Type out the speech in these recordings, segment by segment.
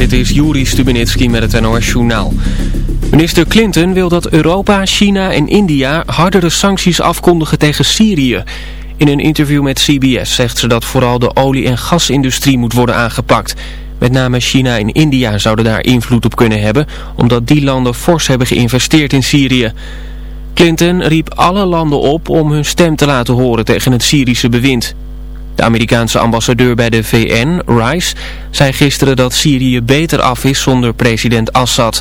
dit is Juri Stubenitski met het NOS-journaal. Minister Clinton wil dat Europa, China en India hardere sancties afkondigen tegen Syrië. In een interview met CBS zegt ze dat vooral de olie- en gasindustrie moet worden aangepakt. Met name China en India zouden daar invloed op kunnen hebben, omdat die landen fors hebben geïnvesteerd in Syrië. Clinton riep alle landen op om hun stem te laten horen tegen het Syrische bewind. De Amerikaanse ambassadeur bij de VN, Rice, zei gisteren dat Syrië beter af is zonder president Assad.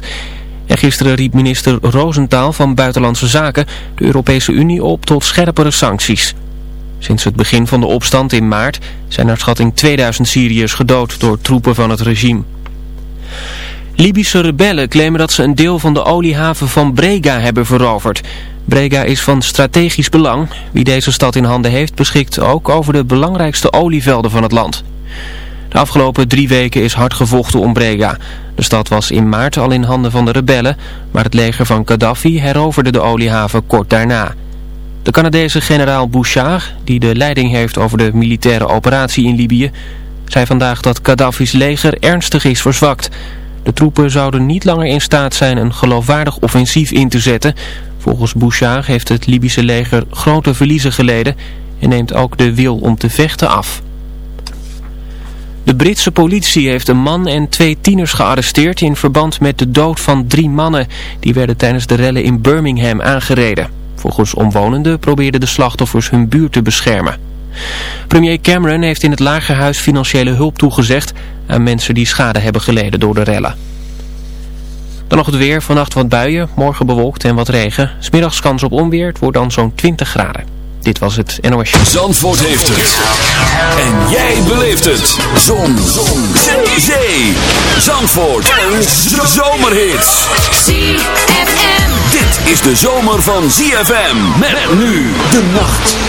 En gisteren riep minister Rosenthal van Buitenlandse Zaken de Europese Unie op tot scherpere sancties. Sinds het begin van de opstand in maart zijn naar schatting 2000 Syriërs gedood door troepen van het regime. Libische rebellen claimen dat ze een deel van de oliehaven van Brega hebben veroverd. Brega is van strategisch belang. Wie deze stad in handen heeft beschikt ook over de belangrijkste olievelden van het land. De afgelopen drie weken is hard gevochten om Brega. De stad was in maart al in handen van de rebellen, maar het leger van Gaddafi heroverde de oliehaven kort daarna. De Canadese generaal Bouchard, die de leiding heeft over de militaire operatie in Libië, zei vandaag dat Gaddafi's leger ernstig is verzwakt. De troepen zouden niet langer in staat zijn een geloofwaardig offensief in te zetten. Volgens Bouchard heeft het Libische leger grote verliezen geleden en neemt ook de wil om te vechten af. De Britse politie heeft een man en twee tieners gearresteerd in verband met de dood van drie mannen. Die werden tijdens de rellen in Birmingham aangereden. Volgens omwonenden probeerden de slachtoffers hun buurt te beschermen. Premier Cameron heeft in het Lagerhuis financiële hulp toegezegd aan mensen die schade hebben geleden door de rellen. Dan nog het weer, vannacht wat buien, morgen bewolkt en wat regen. Smiddags kans op onweer, het wordt dan zo'n 20 graden. Dit was het NOS Zandvoort heeft het. En jij beleeft het. Zon. Zon. Zee. Zee. Zandvoort. Een zomerhit. ZFM. Dit is de zomer van ZFM. Met nu de nacht.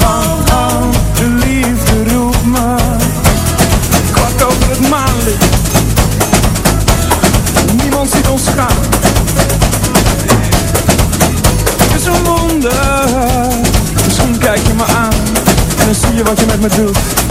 what you make me do.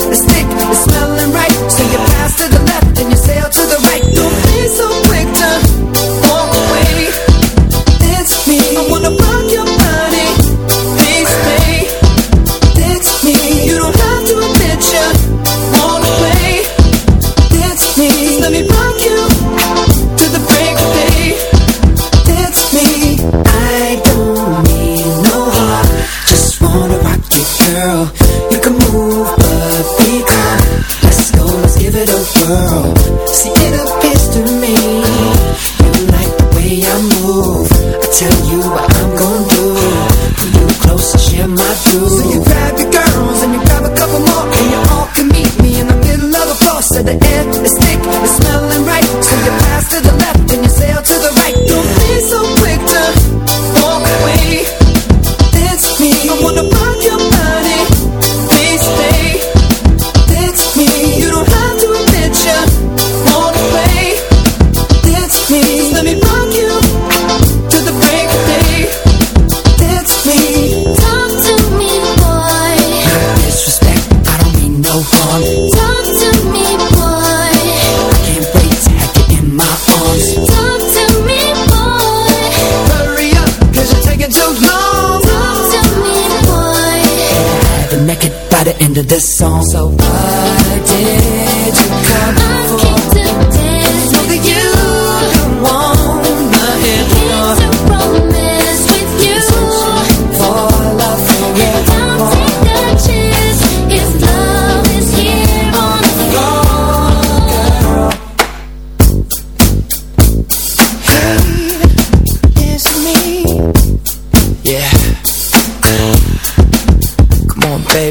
stick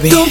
baby. Don't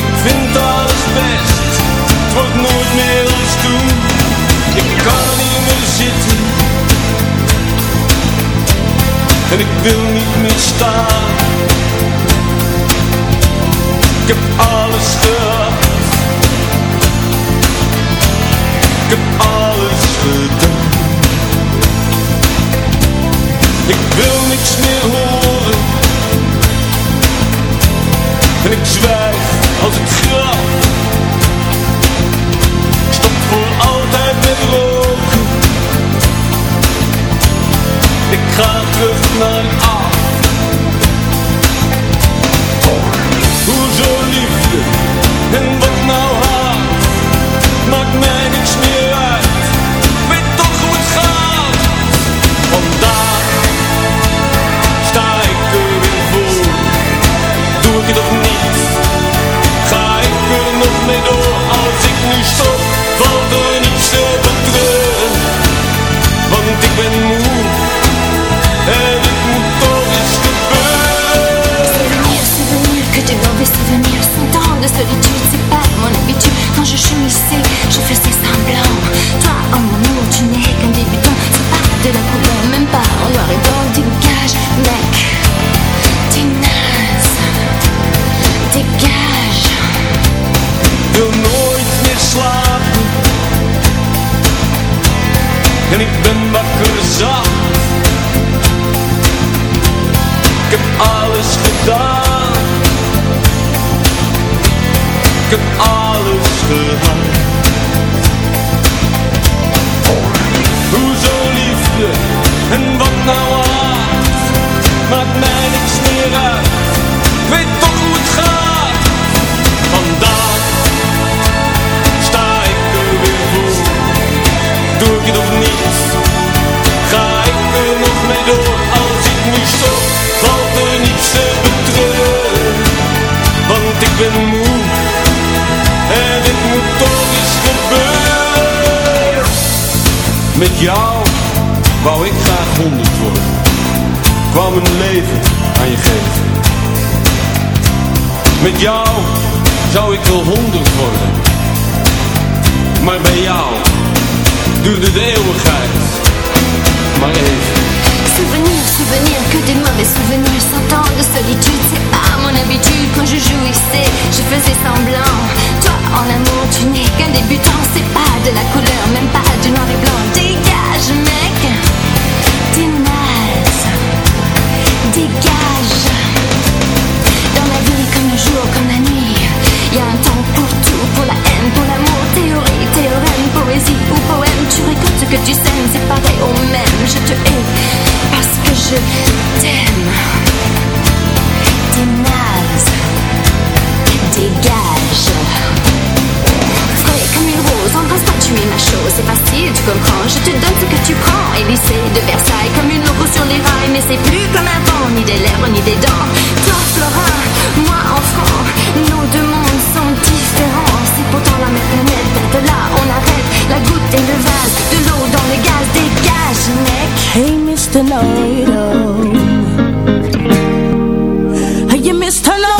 Ik vind alles best, het wordt nooit meer als toen. Ik kan niet meer zitten. En ik wil niet meer staan. Ik heb jou ik honderd Souvenir, souvenir, que des mauvais souvenirs. Cent ans de solitude, c'est pas mon habitude. Quand je jouissais, je faisais semblant. Toi, en amour, tu n'es qu'un débutant. C'est pas de la couleur, même pas du noir et blanc. Dégage, mec. T'es Dégage. poésie ou poème, tu récoltes ce que tu sèmes, c'est pareil au même. Je te hais parce que je t'aime. T'es naze, dégage. Frais comme une rose, embrasse-toi, tu es ma chose, c'est facile, tu comprends. Je te donne ce que tu prends. Élysée de Versailles, comme une loco sur les rails, mais c'est plus comme avant, ni des lèvres, ni des dents. Toi, Florin, moi, enfant, nos deux mondes pour ton la planète De là on arrête la goutte et le vase De l'eau dans le gaz, dégage mec Hey Mr. Lido Hey Mr. Lido